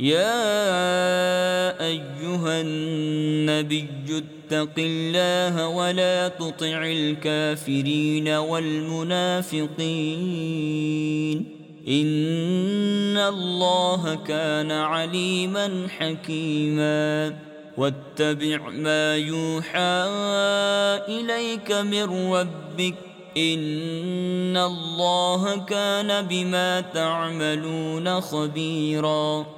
يا أيها النبي اتق الله ولا تطع الكافرين والمنافقين إن الله كان عليما حكيما واتبع ما يوحى إليك من ربك إن الله كان بما تعملون خبيراً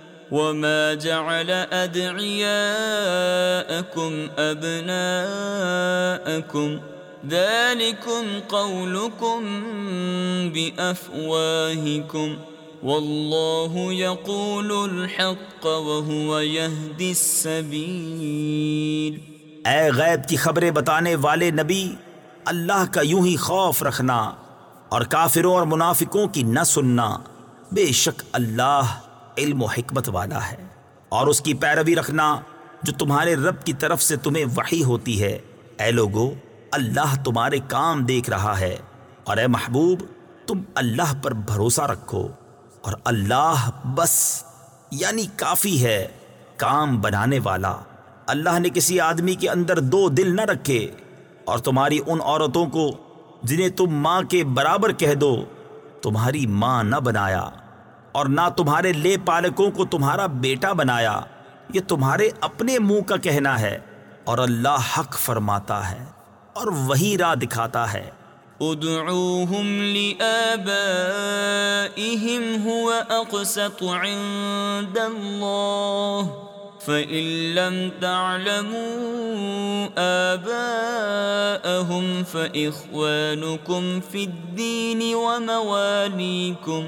وما جعل أدعياءكم أبناءكم ذلكم قولكم بأفواهكم والله يقول الحق وهو يهدي السبيل اے غیب کی خبریں بتانے والے نبی، اللہ کا یوں ہی خوف رکھنا اور کافروں اور منافقوں کی نہ سننا۔ بے شک اللہ علم و حکمت والا ہے اور اس کی پیروی رکھنا جو تمہارے رب کی طرف سے تمہیں وحی ہوتی ہے۔ اے لوگو، اللہ تمہارے کام دیکھ رہا ہے اور اے محبوب، تم اللہ پر بھروسہ رکھو۔ اور اللہ بس یعنی کافی ہے، کام بنانے والا۔ اللہ نے کسی آدمی کے اندر دو دل نہ رکھے اور تمہاری ان عورتوں کو جنہیں تم ماں کے برابر کہہ دو، تمہاری ماں نہ بنایا۔ اور نہ تمہارے لے پالکوں کو تمہارا بیٹا بنایا۔ یہ تمہارے اپنے منہ کا کہنا ہے اور اللہ حق فرماتا ہے اور وہی راہ دکھاتا ہے۔ ادعوهم لآبائهم هو اقسط عند الله فإن لم تعلموا آباءهم فإخوانكم في الدين ومواليكم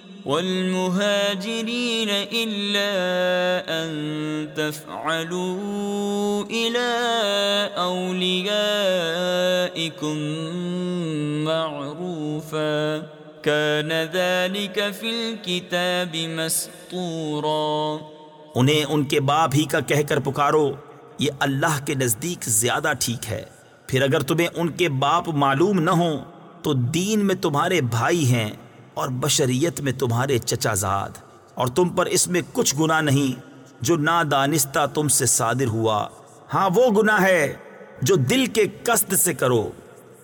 والمهاجرين إلا أن تفعلوا إلى أوليائكم معروفا. كان ذلك في الكتاب مسطورا. انہیں ان کے باپ ہی کا کہہ کر پکارو، یہ اللہ کے نزدیک زیادہ ٹھیک ہے۔ پھر اگر تمہیں ان کے باپ معلوم نہ ہوں، تو دین میں تمہارے بھائی ہیں۔ اور بشریت میں تمہارے چچا زاد، اور تم پر اس میں کچھ گناہ نہیں، جو نادانستہ تم سے صادر ہوا۔ ہاں وہ گناہ ہے جو دل کے قصد سے کرو۔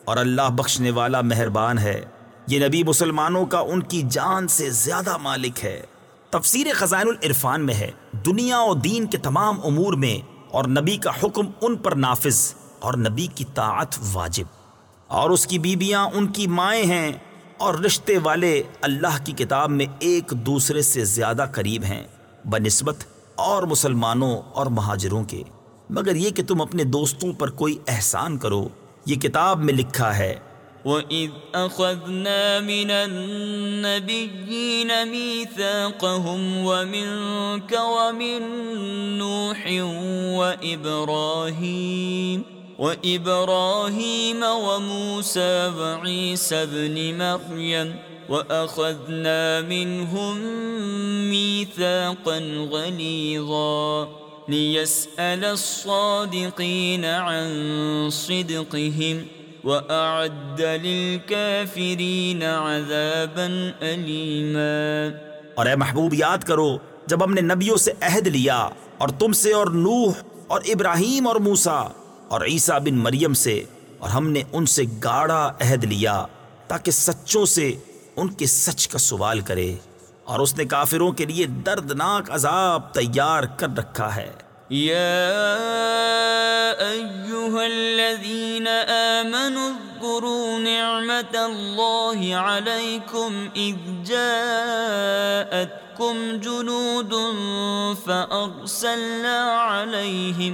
اور اللہ بخشنے والا مہربان ہے۔ یہ نبی مسلمانوں کا ان کی جان سے زیادہ مالک ہے۔ تفسیر خزائن العرفان میں ہے۔ دنیا و دین کے تمام امور میں اور نبی کا حکم ان پر نافذ اور نبی کی طاعت واجب۔ اور اس کی بیویاں ان کی مائیں ہیں۔ اور رشتے والے اللہ کی کتاب میں ایک دوسرے سے زیادہ قریب ہیں، بنسبت اور مسلمانوں اور مہاجروں کے۔ مگر یہ کہ تم اپنے دوستوں پر کوئی احسان کرو، یہ کتاب میں لکھا ہے۔ وَإِذْ أَخَذْنَا مِنَ النَّبِيِّينَ مِيثَاقَهُمْ وَمِنْكَ وَمِنْ نُوحٍ وَإِبْرَاهِيمَ وإبراهيم وموسى وعيسى بن مريم وأخذنا منهم ميثاقا غليظا ليسأل الصادقين عن صدقهم وأعد للكافرين عذابا أليما اور اے محبوب، یاد کرو، جب ہم نے نبیوں سے عہد لیا اور تم سے اور نوح اور ابراہیم اور موسا اور عیسیٰ بن مریم سے اور ہم نے ان سے گاڑا عہد لیا تاکہ سچوں سے ان کے سچ کا سوال کرے اور اس نے کافروں کے لیے دردناک عذاب تیار کر رکھا ہے۔ يا أيها الذين آمنوا اذكروا نعمة الله عليكم إذ جاءتكم جنود فأرسلنا عليهم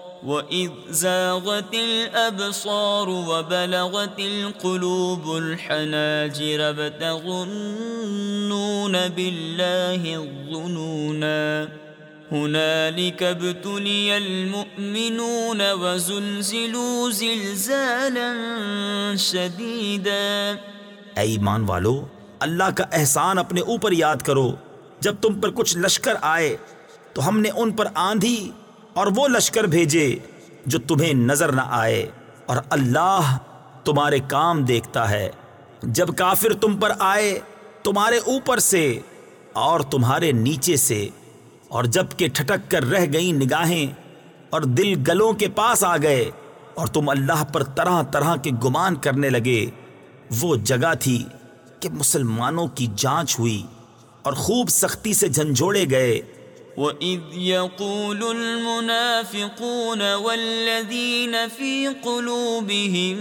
وَإِذْ زَاغَتِ الْأَبْصَارُ وَبَلَغَتِ الْقُلُوبُ الْحَنَاجِرَ بَتَغُنُّونَ بِاللَّهِ الظُّنُونَا هُنَالِكَ ابْتُلِيَ الْمُؤْمِنُونَ وَزُلْزِلُوا زِلْزَالًا شَدِيدًا اے ایمان والو، اللہ کا احسان اپنے اوپر یاد کرو۔ جب تم پر کچھ لشکر آئے، تو ہم نے ان پر آندھی اور وہ لشکر بھیجے جو تمہیں نظر نہ آئے۔ اور اللہ تمہارے کام دیکھتا ہے۔ جب کافر تم پر آئے تمہارے اوپر سے اور تمہارے نیچے سے۔ اور جبکہ ٹھٹک کر رہ گئیں نگاہیں اور دل گلوں کے پاس آ گئے اور تم اللہ پر طرح طرح کے گمان کرنے لگے، وہ جگہ تھی کہ مسلمانوں کی جانچ ہوئی اور خوب سختی سے جھنجھوڑے گئے۔ وَإِذْ يَقُولُ الْمُنَافِقُونَ وَالَّذِينَ فِي قُلُوبِهِم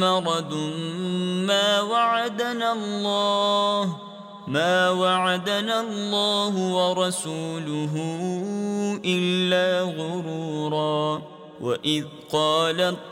مَّرَضٌ، مَّا وَعَدَنَا اللَّهُ، ما وعدنا الله ورسوله إلا غرورا. وإذ قالت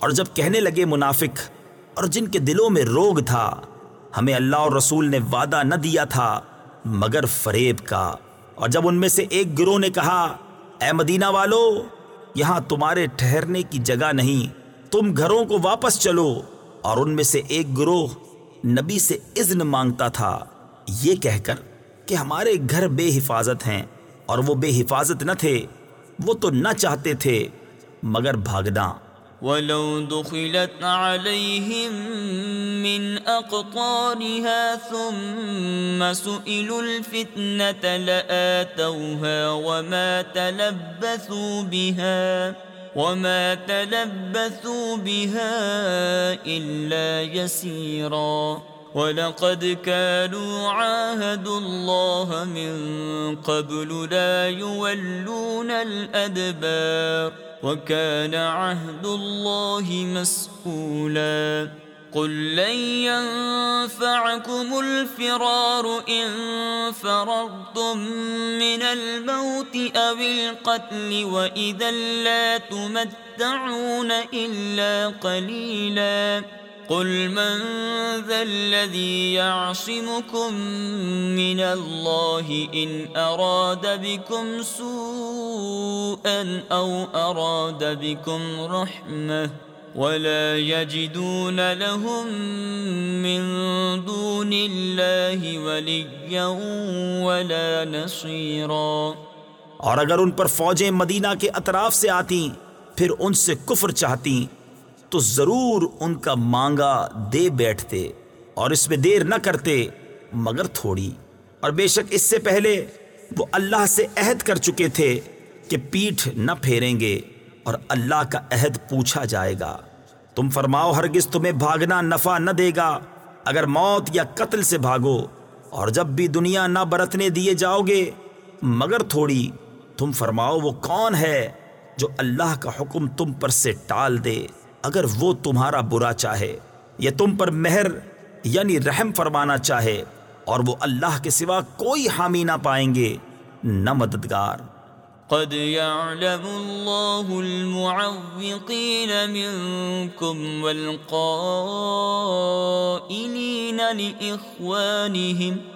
اور جب کہنے لگے منافق، اور جن کے دلوں میں روگ تھا، ہمیں اللہ اور رسول نے وعدہ نہ دیا تھا مگر فریب کا۔ اور جب ان میں سے ایک گروہ نے کہا، اے مدینہ والو، یہاں تمہارے ٹھہرنے کی جگہ نہیں، تم گھروں کو واپس چلو۔ اور ان میں سے ایک گروہ نبی سے اذن مانگتا تھا، یہ کہہ کر کہ ہمارے گھر بے حفاظت ہیں۔ اور وہ بے حفاظت نہ تھے، وہ تو نہ چاہتے تھے، مگر بھاگنا۔ ولو دخلت عليهم من أقطارها ثم سئلوا الفتنة لآتوها وما تلبثوا بها وما تلبثوا بها إلا يسيرا ولقد كانوا عاهدوا الله من قبل لا يولون الأدبار وكان عهد الله مسؤولا. قل لن ينفعكم الفرار إن فررتم من الموت أو القتل وإذا لا تمتعون إلا قليلاً. قل من ذا الذي يعصمكم من الله إن أراد بكم سوءا أو أراد بكم رحمة ولا يجدون لهم من دون الله وليا ولا نصيرا اور اگر ان پر فوجیں مدینہ کے اطراف سے آتی پھر ان سے کفر چاہتی تو ضرور ان کا مانگا دے بیٹھتے اور اس میں دیر نہ کرتے، مگر تھوڑی۔ اور بے شک اس سے پہلے وہ اللہ سے عہد کر چکے تھے کہ پیٹھ نہ پھیریں گے اور اللہ کا عہد پوچھا جائے گا۔ تم فرماؤ، ہرگز تمہیں بھاگنا نفع نہ دے گا۔ اگر موت یا قتل سے بھاگو اور جب بھی دنیا نہ برتنے دیے جاؤ گے، مگر تھوڑی۔ تم فرماؤ، وہ کون ہے جو اللہ کا حکم تم پر سے ٹال دے؟ اگر وہ تمہارا برا چاہے یا تم پر مہر یعنی رحم فرمانا چاہے اور وہ اللہ کے سوا کوئی حامی نہ پائیں گے، نہ مددگار۔ قد يعلم الله المعوقين منكم والقائلين لإخوانهم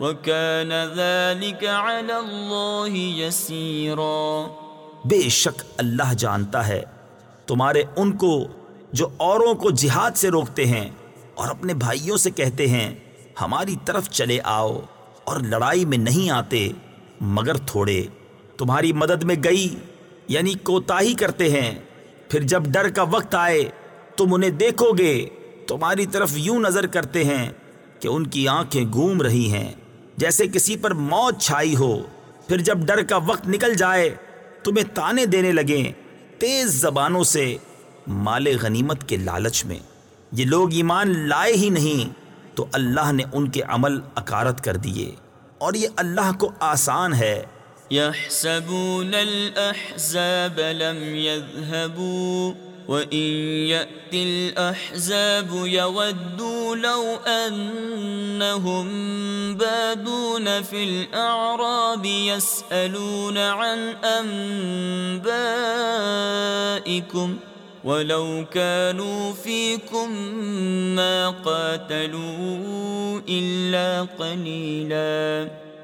وكان ذلك على الله يسيرا۔ بے شک اللہ جانتا ہے، تمہارے ان کو جو اوروں کو جہاد سے روکتے ہیں اور اپنے بھائیوں سے کہتے ہیں، ہماری طرف چلے آؤ اور لڑائی میں نہیں آتے، مگر تھوڑے۔ تمہاری مدد میں گئی یعنی کوتاہی کرتے ہیں۔ پھر جب ڈر کا وقت آئے، تم انہیں دیکھو گے۔ تمہاری طرف یوں نظر کرتے ہیں کہ ان کی آنکھیں گھوم رہی ہیں۔ جیسے کسی پر موت چھائی ہو، پھر جب ڈر کا وقت نکل جائے، تمہیں تانے دینے لگیں تیز زبانوں سے مال غنیمت کے لالچ میں۔ یہ لوگ ایمان لائے ہی نہیں، تو اللہ نے ان کے عمل اکارت کر دیے۔ اور یہ اللہ کو آسان ہے۔ يحسبون الأحزاب لم يذهبوا وإن يأتي الأحزاب يودوا لو أنهم بادون في الأعراب يسألون عن أنبائكم ولو كانوا فيكم ما قاتلوا إلا قليلا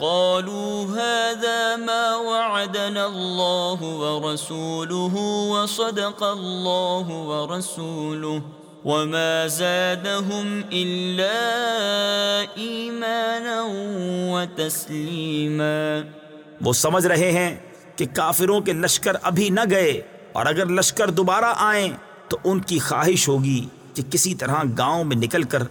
قالوا هذا ما وعدنا الله ورسوله وصدق الله ورسوله وما زادهم الا ايمانا وتسليما۔ وہ سمجھ رہے ہیں کہ کافروں کے لشکر ابھی نہ گئے اور اگر لشکر دوبارہ آئیں تو ان کی خواہش ہوگی کہ کسی طرح گاؤں میں نکل کر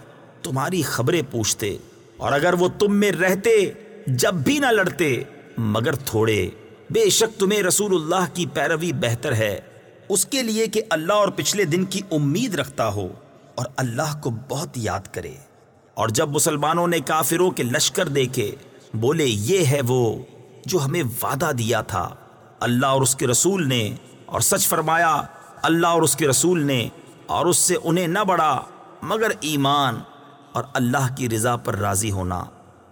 تمہاری خبریں پوچھتے اور اگر وہ تم میں رہتے جب بھی نہ لڑتے، مگر تھوڑے۔ بے شک تمہیں رسول اللہ کی پیروی بہتر ہے۔ اس کے لیے کہ اللہ اور پچھلے دن کی امید رکھتا ہو اور اللہ کو بہت یاد کرے۔ اور جب مسلمانوں نے کافروں کے لشکر دیکھے، بولے، یہ ہے وہ جو ہمیں وعدہ دیا تھا۔ اللہ اور اس کے رسول نے، اور سچ فرمایا، اللہ اور اس کے رسول نے، اور اس سے انہیں نہ بڑھا، مگر ایمان اور اللہ کی رضا پر راضی ہونا۔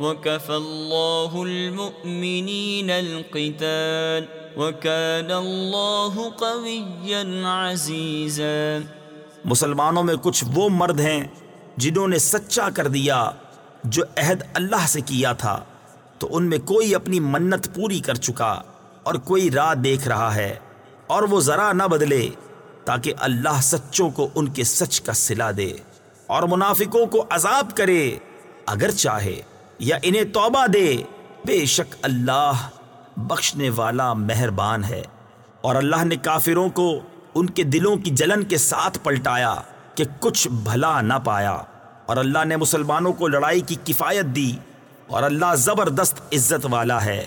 وكفى الله المؤمنين القتال وكان الله قويا عزيزا مسلمانوں میں کچھ وہ مرد ہیں جنہوں نے سچا کر دیا، جو عہد اللہ سے کیا تھا۔ تو ان میں کوئی اپنی منت پوری کر چکا اور کوئی راہ دیکھ رہا ہے، اور وہ ذرا نہ بدلے تاکہ اللہ سچوں کو ان کے سچ کا سلا دے اور منافقوں کو عذاب کرے، اگر چاہے۔ یا انہیں توبہ دے، بے شک اللہ بخشنے والا مہربان ہے۔ اور اللہ نے کافروں کو ان کے دلوں کی جلن کے ساتھ پلٹایا کہ کچھ بھلا نہ پایا۔ اور اللہ نے مسلمانوں کو لڑائی کی کفایت دی۔ اور اللہ زبردست عزت والا ہے۔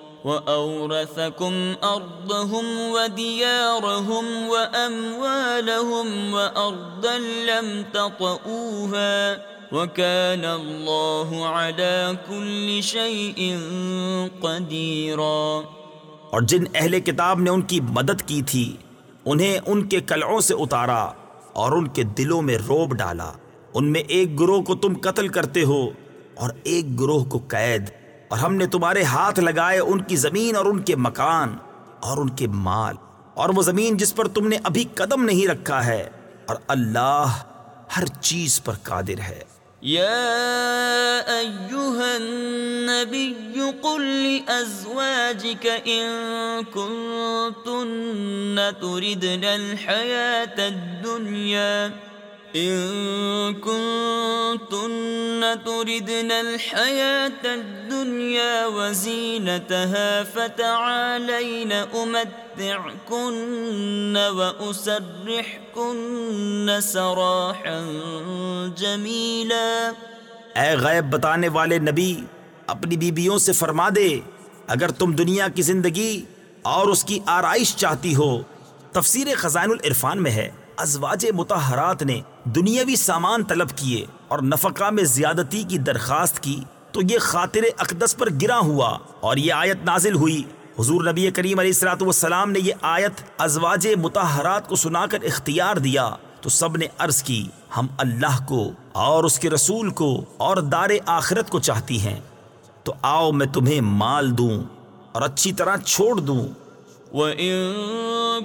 وأورثكم أرضهم وديارهم وأموالهم وأرضا لم تطئوها وكان الله على كل شيء قديرا اور جن اہل کتاب نے ان کی مدد کی تھی، انہیں ان کے کلعوں سے اتارا اور ان کے دلوں میں روب ڈالا۔ ان میں ایک گروہ کو تم قتل کرتے ہو اور ایک گروہ کو قید اور ہم نے تمہارے ہاتھ لگائے ان کی زمین اور ان کے مکان اور ان کے مال اور وہ زمین جس پر تم نے ابھی قدم نہیں رکھا ہے اور اللہ ہر چیز پر قادر ہے۔ يا أيها النبي قل لأزواجك إن كنتن تردن الحياة الدنيا إن كنتن تردن الحياة الدنيا وزينتها فتعالين أمتعكن وأسرحكن سراحا جميلا اے غیب بتانے والے نبی، اپنی بیبیوں سے فرما دے، اگر تم دنیا کی زندگی اور اس کی آرائش چاہتی ہو، تفسیر خزائن العرفان میں ہے۔ ازواج متحرات نے دنیاوی سامان طلب کیے اور نفقہ میں زیادتی کی درخواست کی تو یہ خاطر اقدس پر گرا ہوا اور یہ آیت نازل ہوئی۔ حضور نبی کریم علیہ السلاۃ والسلام نے یہ آیت ازواج متحرات کو سنا کر اختیار دیا۔ تو سب نے عرض کی، ہم اللہ کو اور اس کے رسول کو اور دار آخرت کو چاہتی ہیں۔ تو آؤ میں تمہیں مال دوں اور اچھی طرح چھوڑ دوں۔ وَإِن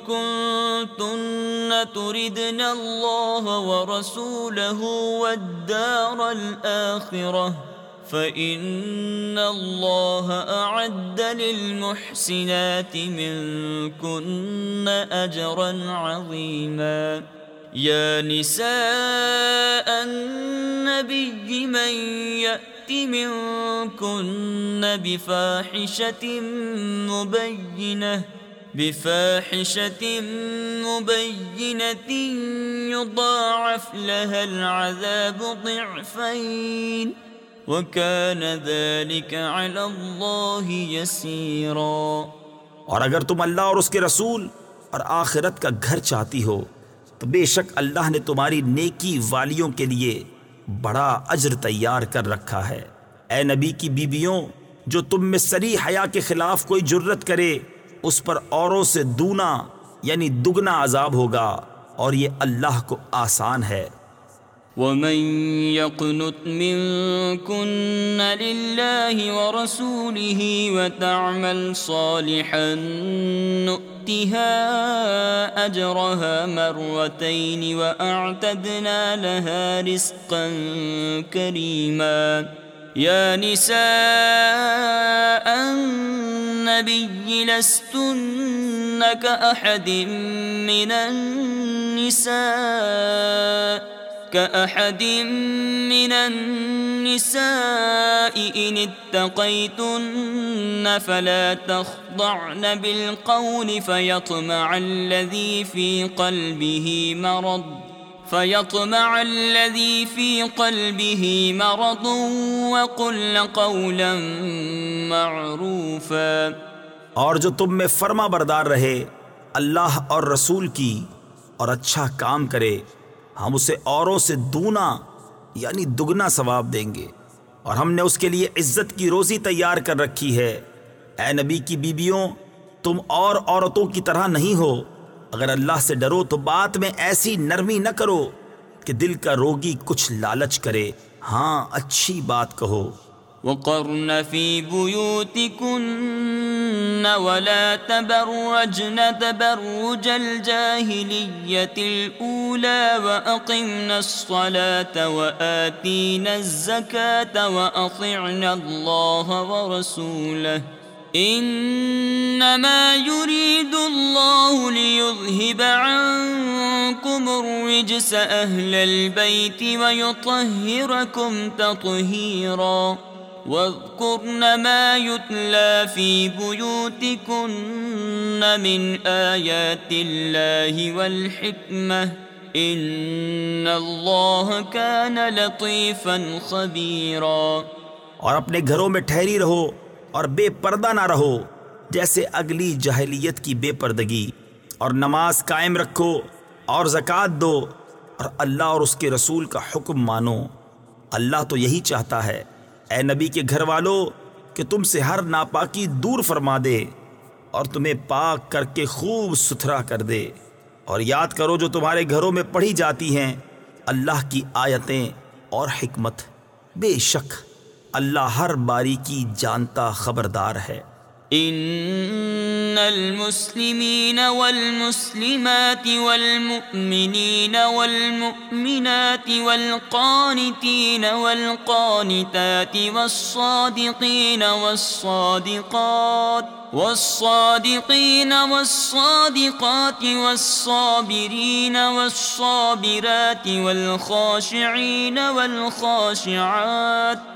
كُنتُنَّ تُرِدْنَ اللَّهَ وَرَسُولَهُ وَالدَّارَ الْآخِرَةَ فَإِنَّ اللَّهَ أَعَدَّ لِلْمُحْسِنَاتِ مِنكُنَّ أَجْرًا عَظِيمًا يَا نِسَاءَ النَّبِيِّ مَن يَأْتِ مِنكُنَّ بِفَاحِشَةٍ مُبَيِّنَةٍ بفاحشة مبينة يضاعف لها العذاب ضعفين. وكان ذلك على الله يسيرا. اور اگر تم اللہ اور اس کے رسول اور آخرت کا گھر چاہتی ہو، تو بے شک اللہ نے تمہاری نیکی والیوں کے لیے بڑا اجر تیار کر رکھا ہے۔ اے نبی کی بیویوں، جو تم میں سری حیا کے خلاف کوئی جرت کرے اس پر اوروں سے دونا یعنی دگنا عذاب ہوگا، اور یہ اللہ کو آسان ہے۔ ومن يقنت منكن لله ورسوله وتعمل صالحا نؤتها أجرها مرتين وأعتدنا لها رزقا كريما يا نساء النبي لستن كأحد من النساء كأحد من النساء إن اتقيتن فلا تخضعن بالقول فيطمع الذي في قلبه مرض فيطمع الذي في قلبه مرض وقل قولا معروفا۔ اور جو تم میں فرما بردار رہے اللہ اور رسول کی اور اچھا کام کرے، ہم اسے اوروں سے دونا یعنی دگنا ثواب دیں گے۔ اور ہم نے اس کے لیے عزت کی روزی تیار کر رکھی ہے۔ اے نبی کی بیویوں، تم اور عورتوں کی طرح نہیں ہو۔ اگر اللہ سے ڈرو تو بات میں ایسی نرمی نہ کرو کہ دل کا روگی کچھ لالچ کرے۔ ہاں اچھی بات کہو۔ وقرن في بيوتكن ولا تبرجن تبرج الجاهلية الأولى وأقمنا الصلاة وآتينا الزكاة وأطعنا الله ورسوله انما يريد الله ليذهب عنكم الرجس اهل البيت ويطهركم تطهيرا واذكرن ما يتلى في بيوتكن من آيات الله والحكمة ان اللہ كان لطيفا خبيرا اور اپنے گھروں میں ٹھہری رہو اور بے پردہ نہ رہو، جیسے اگلی جہلیت کی بے پردگی۔ اور نماز قائم رکھو اور زکوٰۃ دو، اور اللہ اور اس کے رسول کا حکم مانو۔ اللہ تو یہی چاہتا ہے، اے نبی کے گھر والو، کہ تم سے ہر ناپاکی دور فرما دے اور تمہیں پاک کر کے خوب ستھرا کر دے۔ اور یاد کرو، جو تمہارے گھروں میں پڑھی جاتی ہیں، اللہ کی آیتیں اور حکمت۔ بے شک۔ اللہ ہر باری کی جانتا خبردار ہے۔ ان المسلمين والمسلمات والمؤمنين والمؤمنات والقانتين والقانتات والصادقين والصادقات والصادقين والصادقات والصابرين والصابرات والخاشعين والخاشعات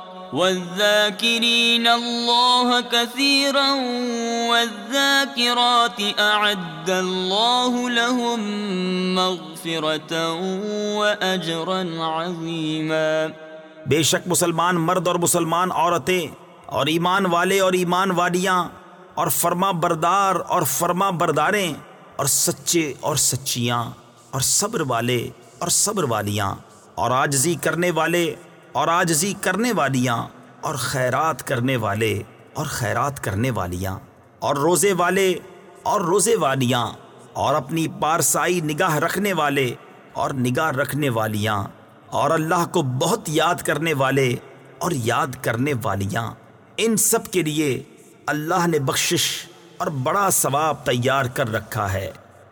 والذاكرين الله كثيرا والذاكرات أعد الله لهم مغفرة وأجرا عظيما. بے شک مسلمان مرد اور مسلمان عورتیں اور ایمان والے اور ایمان والیاں اور فرما بردار اور فرما برداریں اور سچے اور سچیاں اور صبر والے اور صبر والیاں اور آجزی کرنے والے اور آجزی کرنے والیاں اور خیرات کرنے والے اور خیرات کرنے والیاں اور روزے والے اور روزے والیاں اور اپنی پارسائی نگاہ رکھنے والے اور نگاہ رکھنے والیاں اور اللہ کو بہت یاد کرنے والے اور یاد کرنے والیاں، ان سب کے لیے اللہ نے بخشش اور بڑا ثواب تیار کر رکھا ہے۔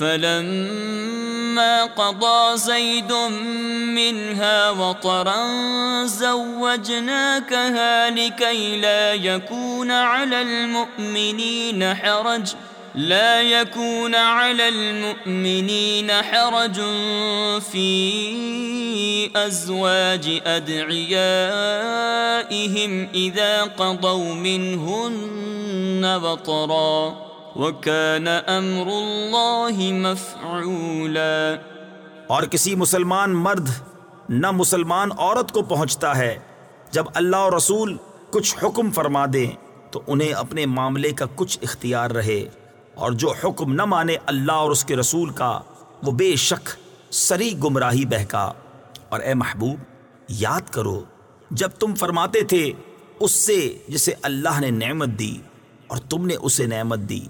فلما قضى زيد منها وطرا زوجناكها لكي لا يكون على المؤمنين حرج، لا يكون على المؤمنين حرج في أزواج أدعيائهم إذا قضوا منهن وطرا. وَكَانَ أَمْرُ اللَّهِ مَفْعُولًا. اور کسی مسلمان مرد نہ مسلمان عورت کو پہنچتا ہے، جب اللہ اور رسول کچھ حکم فرما دیں، تو انہیں اپنے معاملے کا کچھ اختیار رہے۔ اور جو حکم نہ مانے اللہ اور اس کے رسول کا، وہ بے شک سری گمراہی بہکا۔ اور اے محبوب، یاد کرو، جب تم فرماتے تھے، اس سے جسے اللہ نے نعمت دی اور تم نے اسے نعمت دی۔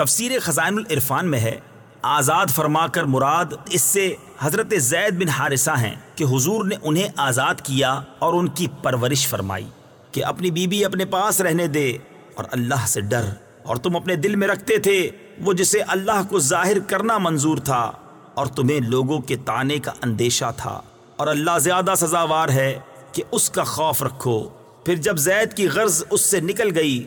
تفسیر خزائن العرفان میں ہے، آزاد فرما کر مراد اس سے حضرت زید بن حارثہ ہیں کہ حضور نے انہیں آزاد کیا اور ان کی پرورش فرمائی کہ اپنی بیوی بی اپنے پاس رہنے دے اور اللہ سے ڈر اور تم اپنے دل میں رکھتے تھے، وہ جسے اللہ کو ظاہر کرنا منظور تھا اور تمہیں لوگوں کے تانے کا اندیشہ تھا۔ اور اللہ زیادہ سزاوار ہے کہ اس کا خوف رکھو۔ پھر جب زید کی غرض اس سے نکل گئی،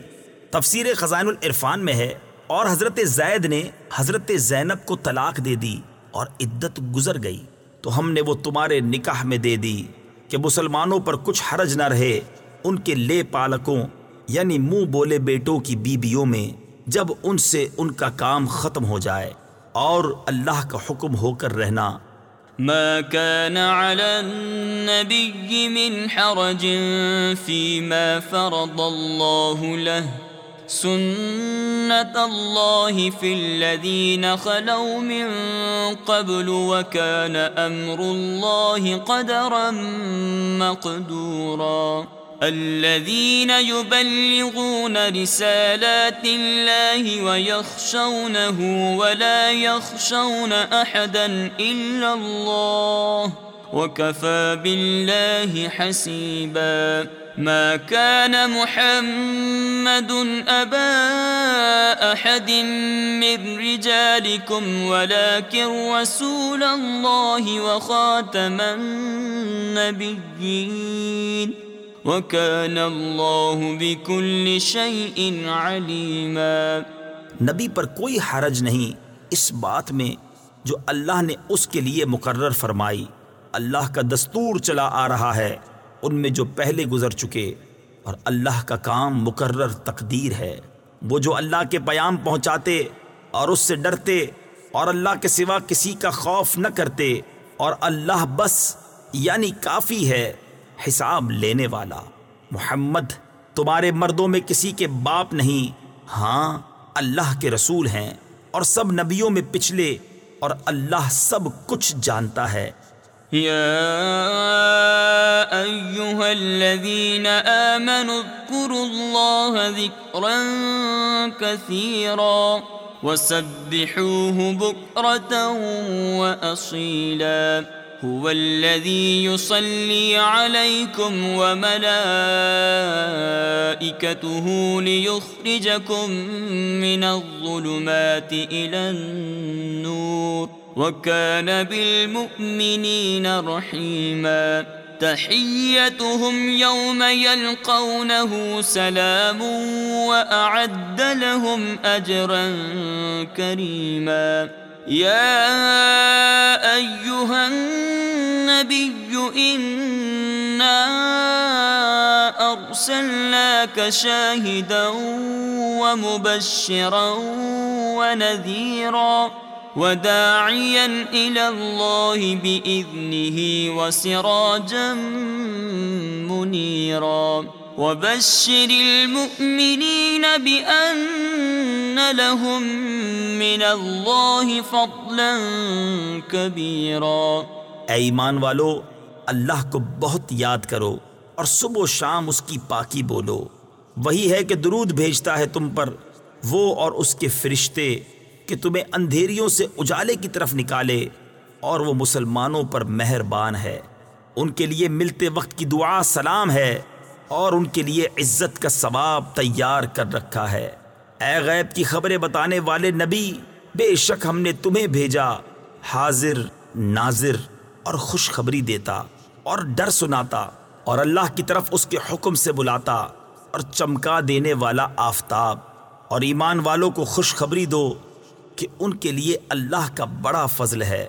تفسیر خزائن العرفان میں ہے اور حضرت زید نے حضرت زینب کو طلاق دے دی اور عدت گزر گئی۔ تو ہم نے وہ تمہارے نکاح میں دے دی کہ مسلمانوں پر کچھ حرج نہ رہے ان کے لے پالکوں یعنی منہ بولے بیٹوں کی بیویوں میں، جب ان سے ان کا کام ختم ہو جائے اور اللہ کا حکم ہو کر رہنا۔ ما كان على النبي من حرج فيما فرض الله له۔ سنة الله في الذين خلوا من قبل وكان أمر الله قدرا مقدورا. الذين يبلغون رسالات الله ويخشونه ولا يخشون أحدا إلا الله وكفى بالله حسيبا ما كان محمد أبا أحد من رجالكم، ولكن رسول الله وخاتم النبيين. وَكَانَ اللَّهُ بِكُلِّ شَيْءٍ عَلِيمًا. نبی پر کوئی حرج نہیں اس بات میں جو اللہ نے اس کے لیے مقرر فرمائی۔ اللہ کا دستور چلا آ رہا ہے۔ ان میں جو پہلے گزر چکے اور اللہ کا کام مقرر تقدیر ہے۔ وہ جو اللہ کے پیام پہنچاتے اور اس سے ڈرتے اور اللہ کے سوا کسی کا خوف نہ کرتے اور اللہ بس یعنی کافی ہے حساب لینے والا۔ محمد، تمہارے مردوں میں کسی کے باپ نہیں۔ ہاں اللہ کے رسول ہیں اور سب نبیوں میں پچھلے اور اللہ سب کچھ جانتا ہے۔ يا أيها الذين آمنوا اذكروا الله ذكرا كثيرا وسبحوه بكرة وأصيلا هو الذي يصلي عليكم وملائكته ليخرجكم من الظلمات إلى النور وكان بالمؤمنين رحيما. تحيتهم يوم يلقونه سلام وأعد لهم أجرا كريما. يا أيها النبي، إنا أرسلناك شاهدا ومبشرا ونذيرا. وداعيا إلى الله بإذنه وسراجا منيرا. وبشر المؤمنين بأن لهم من الله فضلا كبيرا. اے ایمان والو، اللہ کو بہت یاد کرو اور صبح و شام اس کی پاکی بولو۔ وہی ہے کہ درود بھیجتا ہے تم پر، وہ اور اس کے فرشتے کہ تمہیں اندھیریوں سے اجالے کی طرف نکالے اور وہ مسلمانوں پر مہربان ہے۔ ان کے لیے ملتے وقت کی دعا سلام ہے اور ان کے لیے عزت کا ثواب تیار کر رکھا ہے۔ اے غیب کی خبریں بتانے والے نبی، بے شک ہم نے تمہیں بھیجا۔ حاضر، ناظر اور خوشخبری دیتا اور ڈر سناتا اور اللہ کی طرف اس کے حکم سے بلاتا اور چمکا دینے والا آفتاب اور ایمان والوں کو خوشخبری دو۔ کہ ان کے لیے اللہ کا بڑا فضل ہے۔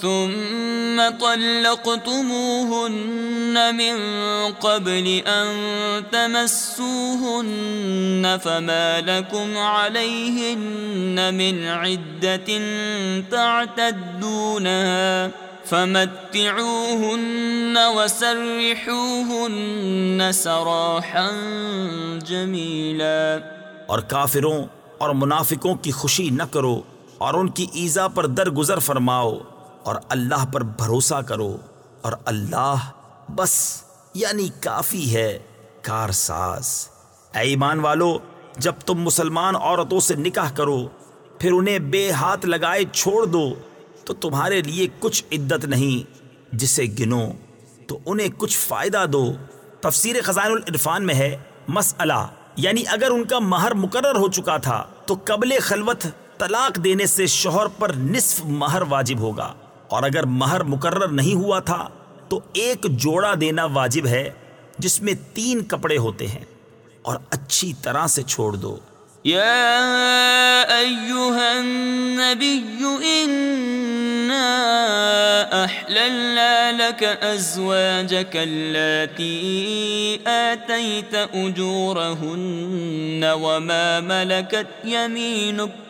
ثم طلقتموهن من قبل أن تمسوهن فما لكم عليهن من عدة تعتدونها فمتعوهن وسرحوهن سراحا جميلا اور کافروں اور منافقوں کی خوشی نہ کرو اور ان کی ایزا پر درگزر فرماؤ۔ اور اللہ پر بھروسہ کرو اور اللہ بس یعنی کافی ہے کارساز۔ اے ایمان والو، جب تم مسلمان عورتوں سے نکاح کرو، پھر انہیں بے ہاتھ لگائے چھوڑ دو، تو تمہارے لیے کچھ عدت نہیں۔ جسے گنو، تو انہیں کچھ فائدہ دو۔ تفسیر خزائن العرفان میں ہے، مسئلہ یعنی اگر ان کا مہر مقرر ہو چکا تھا، تو قبل خلوت طلاق دینے سے شوہر پر نصف مہر واجب ہوگا۔ اور اگر مہر مقرر نہیں ہوا تھا تو ایک جوڑا دینا واجب ہے جس میں تین کپڑے ہوتے ہیں اور اچھی طرح سے چھوڑ دو۔ يا أيها النبي إنا أحللنا لك أزواجك التي آتيت أجورهن وما ملكت يمينك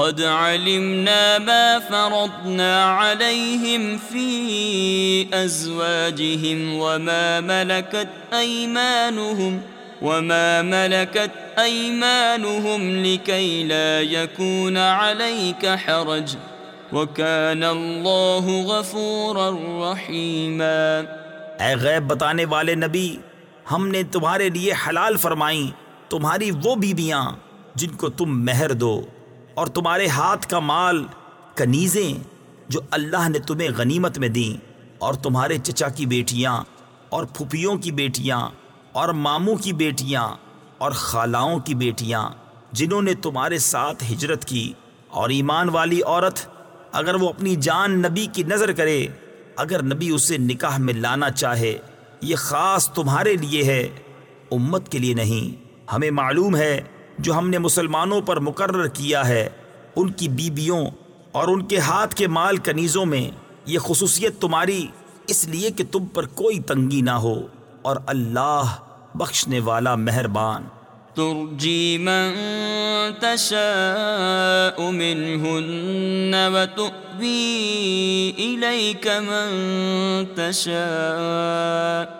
قد علمنا ما فرضنا عليهم في أزواجهم وما ملكت أيمانهم وما ملكت أيمانهم لكي لا يكون عليك حرج وكان الله غفورا رحيما اے غیب بتانے والے نبی، ہم نے تمہارے لیے حلال فرمائیں، تمہاری وہ بیویاں جن کو تم مہر دو۔ اور تمہارے ہاتھ کا مال کنیزیں جو اللہ نے تمہیں غنیمت میں دیں، اور تمہارے چچا کی بیٹیاں، اور پھپھیوں کی بیٹیاں، اور ماموں کی بیٹیاں، اور خالاؤں کی بیٹیاں، جنہوں نے تمہارے ساتھ ہجرت کی۔ اور ایمان والی عورت اگر وہ اپنی جان نبی کی نظر کرے، اگر نبی اسے نکاح میں لانا چاہے، یہ خاص تمہارے لیے ہے، امت کے لیے نہیں۔ ہمیں معلوم ہے جو ہم نے مسلمانوں پر مقرر کیا ہے، ان کی بیبیوں اور ان کے ہاتھ کے مال کنیزوں میں یہ خصوصیت تمہاری، اس لیے کہ تم پر کوئی تنگی نہ ہو اور اللہ بخشنے والا مہربان۔ ترجي من تشاء منهن وتؤوي إليك من تشاء۔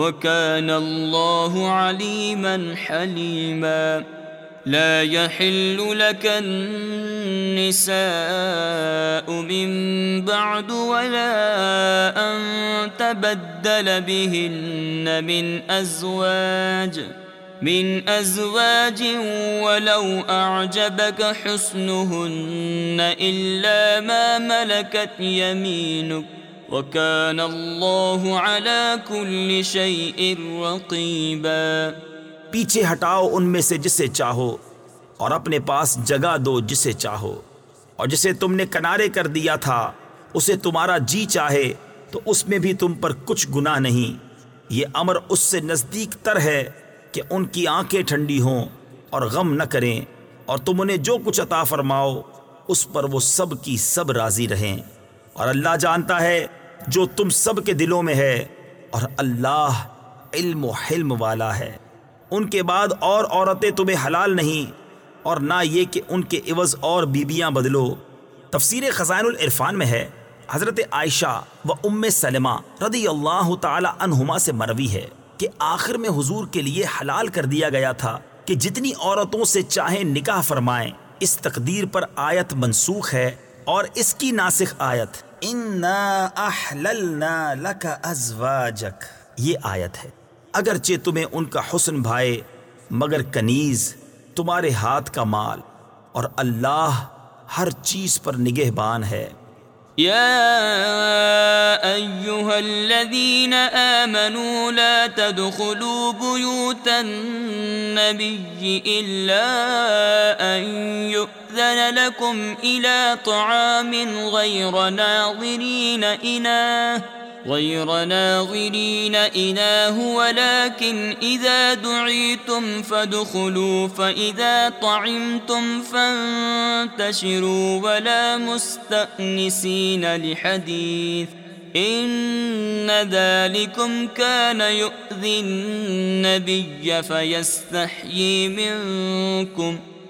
وكان الله عليما حليما لا يحل لك النساء من بعد ولا أن تبدل بهن من أزواج من أزواج ولو أعجبك حسنهن إلا ما ملكت يمينك وكان الله على كل شيء رقيبا. پیچھے ہٹاؤ ان میں سے جسے چاہو اور اپنے پاس جگہ دو جسے چاہو۔ اور جسے تم نے کنارے کر دیا تھا، اسے تمہارا جی چاہے تو اس میں بھی تم پر کچھ گناہ نہیں۔ یہ امر اس سے نزدیک تر ہے کہ ان کی آنکھیں ٹھنڈی ہوں اور غم نہ کریں۔ اور تم انہیں جو کچھ عطا فرماؤ، اس پر وہ سب کی سب راضی رہیں۔ اور اللہ جانتا ہے جو تم سب کے دلوں میں ہے اور اللہ علم و حلم والا ہے۔ ان کے بعد اور عورتیں تمہیں حلال نہیں اور نہ یہ کہ ان کے عوض اور بیبیاں بدلو۔ تفسیر خزائن العرفان میں ہے۔ حضرت عائشہ و ام سلمہ رضی اللہ تعالی عنہما سے مروی ہے کہ آخر میں حضور کے لیے حلال کر دیا گیا تھا کہ جتنی عورتوں سے چاہیں نکاح فرمائیں، اس تقدیر پر آیت منسوخ ہے اور اس کی ناسخ آیت۔ ازواجک یہ آیت ہے۔ اگرچہ تمہیں ان کا حسن بھائے، مگر کنیز، تمہارے ہاتھ کا مال، اور اللہ ہر چیز پر نگہبان ہے۔ يا أيها الذين آمنوا لا تدخلوا بيوت النبي إلا أن يؤذن لكم إلى طعام غير ناظرين إناه غير ناظرين إناه، ولكن إذا دعيتم فادخلوا، فإذا طعمتم فانتشروا، ولا مستأنسين لحديث. إن ذلكم كان يؤذي النبي فيستحيي منكم.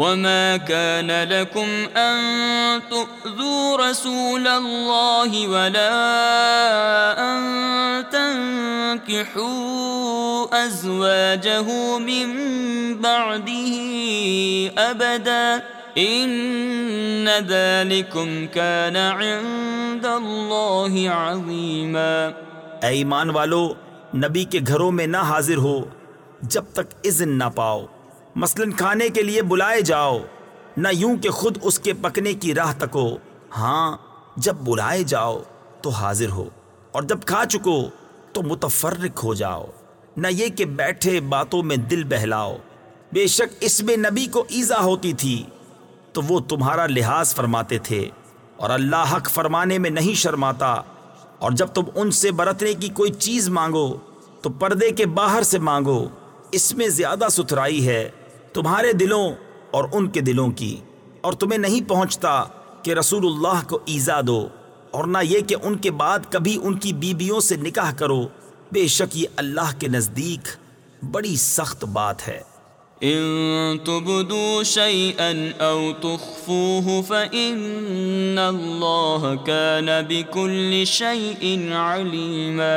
وما كان لكم أن تؤذوا رسول الله ولا أن تنكحوا أزواجه من بعده أبدا إن ذلكم كان عند الله عظيما اے ایمان والو، نبی کے گھروں میں نہ حاضر ہو جب تک اذن نہ پاؤ۔ مثلا کھانے کے لیے بلائے جاؤ، نہ یوں کہ خود اس کے پکنے کی راہ تکو۔ ہاں جب بلائے جاؤ تو حاضر ہو، اور جب کھا چکو تو متفرق ہو جاؤ۔ نہ یہ کہ بیٹھے باتوں میں دل بہلاؤ۔ بے شک اس میں نبی کو ایزا ہوتی تھی، تو وہ تمہارا لحاظ فرماتے تھے، اور اللہ حق فرمانے میں نہیں شرماتا۔ اور جب تم ان سے برتنے کی کوئی چیز مانگو، تو پردے کے باہر سے مانگو۔ اس میں زیادہ ستھرائی ہے۔ تمہارے دلوں اور ان کے دلوں کی، اور تمہیں نہیں پہنچتا کہ رسول اللہ کو ایزا دو، اور نہ یہ کہ ان کے بعد کبھی ان کی بیویوں سے نکاح کرو۔ بے شک یہ اللہ کے نزدیک بڑی سخت بات ہے۔ ان تبدو شيئا او تخفوه فان الله كان بكل شيء عليما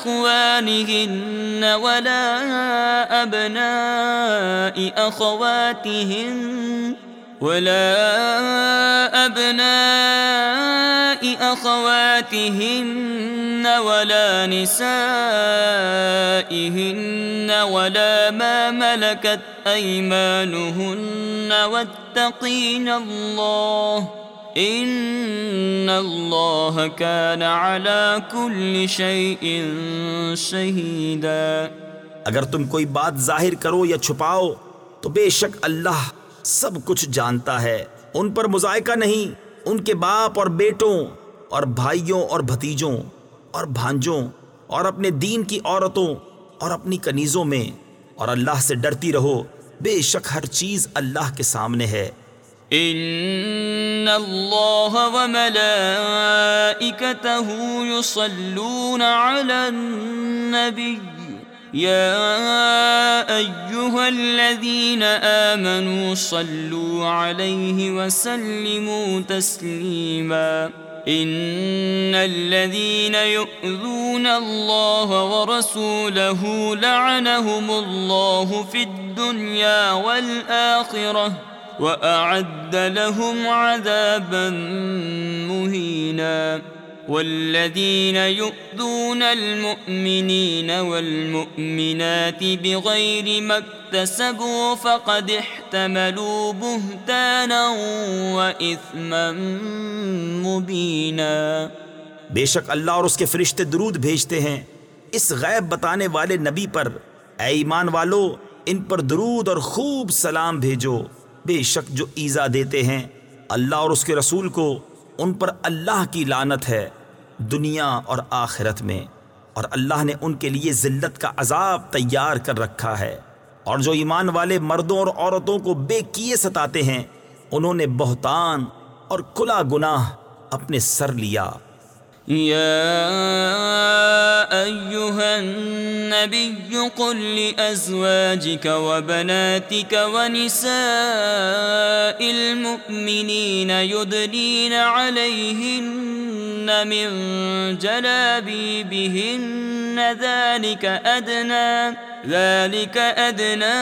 إخوانهن ولا أبناء أخواتهن ولا أبناء أخواتهن ولا نسائهن ولا ما ملكت أيمانهن واتقين الله إن الله كان على كل شيء شهيدا اگر تم کوئی بات ظاہر کرو یا چھپاؤ، تو بے شک اللہ سب کچھ جانتا ہے۔ ان پر مذائقہ نہیں، ان کے باپ اور بیٹوں اور بھائیوں اور بھتیجوں اور بھانجوں اور اپنے دین کی عورتوں اور اپنی کنیزوں میں۔ اور اللہ سے ڈرتی رہو، بے شک ہر چیز اللہ کے سامنے ہے۔ ان اللہ وملائکته یصلون علی النبی يا أيها الذين آمنوا صلوا عليه وسلموا تسليماً إن الذين يؤذون الله ورسوله لعنهم الله في الدنيا والآخرة وأعد لهم عذابا مهينا والذين يؤذون المؤمنين والمؤمنات بغير ما اكتسبوا فقد احتملوا بهتانا وإثما مبينا بے شک اللہ اور اس کے فرشتے درود بھیجتے ہیں۔ اس غیب بتانے والے نبی پر، اے ایمان والو، ان پر درود اور خوب سلام بھیجو۔ بے شک جو ایزا دیتے ہیں اللہ اور اس کے رسول کو، ان پر اللہ کی لانت ہے دنیا اور آخرت میں، اور اللہ نے ان کے لیے ذلت کا عذاب تیار کر رکھا ہے۔ اور جو ایمان والے مردوں اور عورتوں کو بے کیے ستاتے ہیں، انہوں نے بہتان اور کھلا گناہ اپنے سر لیا۔ يا أيها النبي قل لأزواجك وبناتك ونساء المؤمنين يدنين عليهن من جلابيبهن ذلك أدنى ذلك أدنى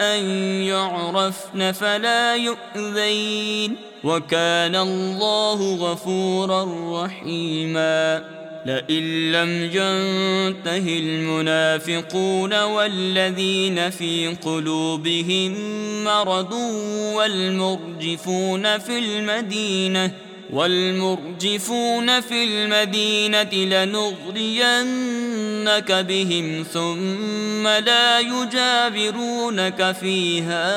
أن يعرفن فلا يؤذين وكان الله غفورا رحيما لئن لم ينته المنافقون والذين في قلوبهم مرض والمرجفون في المدينة والمرجفون في المدينة لنغرينك بهم ثم لا يجابرونك فيها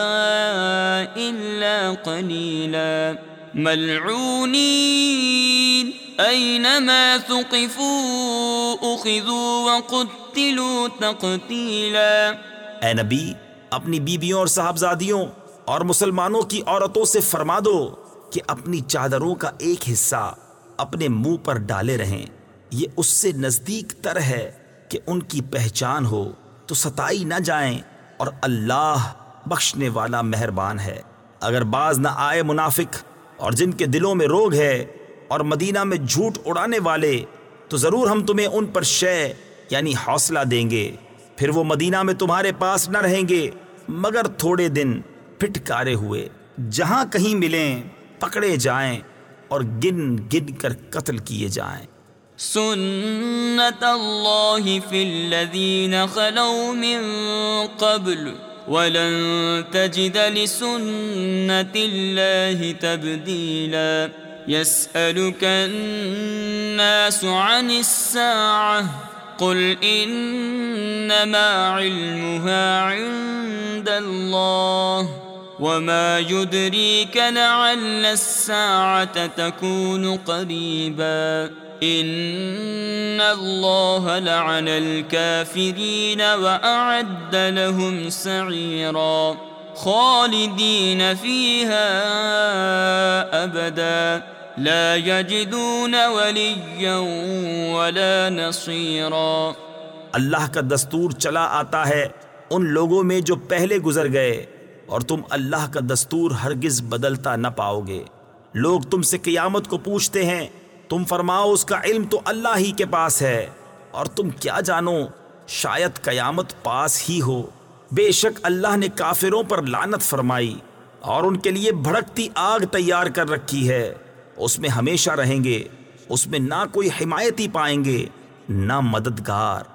إلا قليلا. ملعونين، أينما ثقفوا أخذوا وقتلوا تقتيلا. اے نبی، اپنی بیبیوں اور صاحبزادیوں اور مسلمانوں کی عورتوں سے فرما دو۔ کہ اپنی چادروں کا ایک حصہ اپنے منہ پر ڈالے رہیں۔ یہ اس سے نزدیک تر ہے کہ ان کی پہچان ہو۔ تو ستائی نہ جائیں اور اللہ بخشنے والا مہربان ہے۔ اگر باز نہ آئے منافق اور جن کے دلوں میں روگ ہے اور مدینہ میں جھوٹ اڑانے والے، تو ضرور ہم تمہیں ان پر شے یعنی حوصلہ دیں گے۔ پھر وہ مدینہ میں تمہارے پاس نہ رہیں گے، مگر تھوڑے دن پھٹکارے ہوئے۔ جہاں کہیں ملیں پکڑے جائیں اور گن گن کر قتل کیے جائیں۔ سنت اللہ فی الذین خلو من قبل ولن تجد لسنت اللہ تبدیلا۔ يسألك الناس عن الساعة قل إنما علمها عند الله وما يدريك لعل الساعة تكون قريبا إن الله لعن الكافرين وأعد لهم سعيرا خالدين فيها أبدا لا يجدون وليا ولا نصيرا اللہ کا دستور چلا آتا ہے ان لوگوں میں جو پہلے گزر گئے۔ اور تم اللہ کا دستور ہرگز بدلتا نہ پاؤ گے۔ لوگ تم سے قیامت کو پوچھتے ہیں، تم فرماؤ اس کا علم تو اللہ ہی کے پاس ہے۔ اور تم کیا جانو، شاید قیامت پاس ہی ہو۔ بے شک اللہ نے کافروں پر لانت فرمائی اور ان کے لیے بھڑکتی آگ تیار کر رکھی ہے۔ اس میں ہمیشہ رہیں گے، اس میں نہ کوئی حمایتی پائیں گے، نہ مددگار۔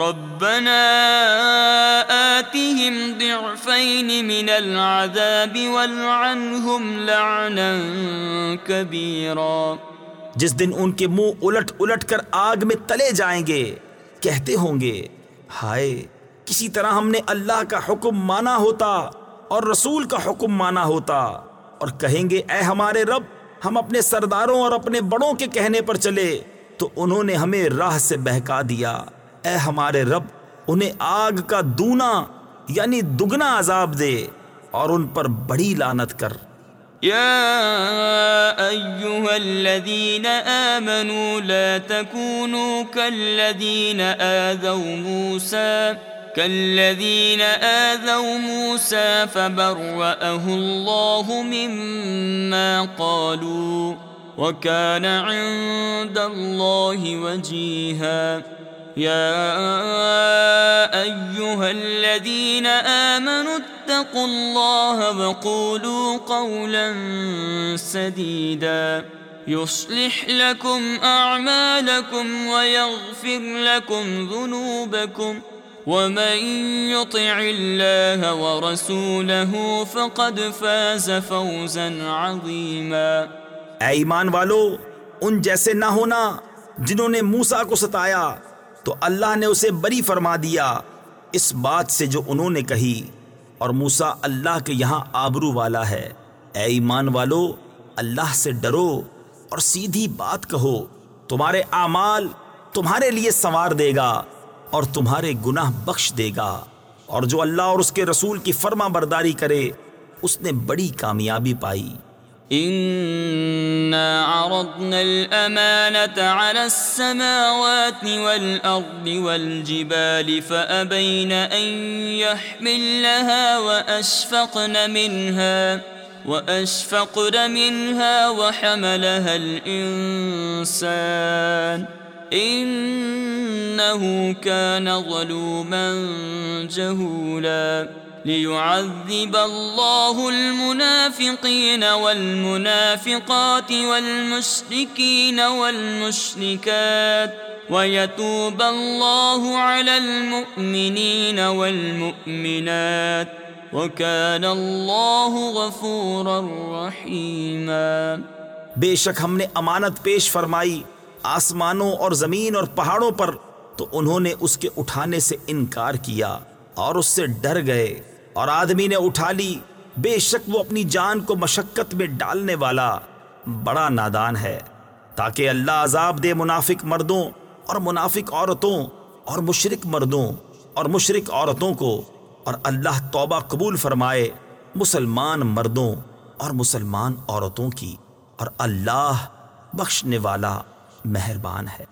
ربنا آتهم ضعفين من العذاب والعنهم لعنا كبيرا۔ جس دن ان کے منہ الٹ الٹ کر آگ میں تلے جائیں گے، کہتے ہوں گے، ہائے، کسی طرح ہم نے اللہ کا حکم مانا ہوتا اور رسول کا حکم مانا ہوتا اور کہیں گے، اے ہمارے رب، ہم اپنے سرداروں اور اپنے بڑوں کے کہنے پر چلے، تو انہوں نے ہمیں راہ سے بہکا دیا۔ اے ہمارے رب، انہیں آگ کا دونا یعنی دگنا عذاب دے اور ان پر بڑی لانت کر۔ يا أيها الذين آمنوا لا تكونوا كالذين آذوا موسى كالذين آذوا موسى فبرأه الله مما قالوا وكان عند الله وجيها يا أيها الذين آمنوا اتقوا الله وقولوا قولا سديدا. يصلح لكم أعمالكم ويغفر لكم ذنوبكم. ومن يطع الله ورسوله فقد فاز فوزا عظيما. اے ایمان والو، ان جیسے نہ ہونا جنہوں نے موسا کو ستایا تو اللہ نے اسے بری فرما دیا اس بات سے جو انہوں نے کہی۔ اور موسا اللہ کے یہاں آبرو والا ہے۔ اے ایمان والو، اللہ سے ڈرو اور سیدھی بات کہو۔ تمہارے اعمال تمہارے لیے سنوار دے گا اور تمہارے گناہ بخش دے گا۔ اور جو اللہ اور اس کے رسول کی فرما برداری کرے، اس نے بڑی کامیابی پائی۔ إنا عرضنا الأمانة على السماوات والأرض والجبال فأبين أن يحملها وأشفقن منها وأشفقن منها وحملها الإنسان إنه كان ظلوما جهولا ليعذب الله المنافقين والمنافقات والمشركين والمشركات ويتوب الله على المؤمنين والمؤمنات وكان الله غفورا رحيما بے شک ہم نے امانت پیش فرمائی آسمانوں اور زمین اور پہاڑوں پر تو انہوں نے اس کے اٹھانے سے انکار کیا اور اس سے ڈر گئے۔ اور آدمی نے اٹھا لی۔ بے شک وہ اپنی جان کو مشقت میں ڈالنے والا بڑا نادان ہے۔ تاکہ اللہ عذاب دے منافق مردوں اور منافق عورتوں اور مشرق مردوں اور مشرق عورتوں کو اور اللہ توبہ قبول فرمائے مسلمان مردوں اور مسلمان عورتوں کی اور اللہ بخشنے والا مہربان ہے۔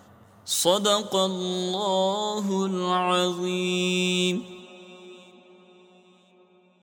صدق اللہ العظیم۔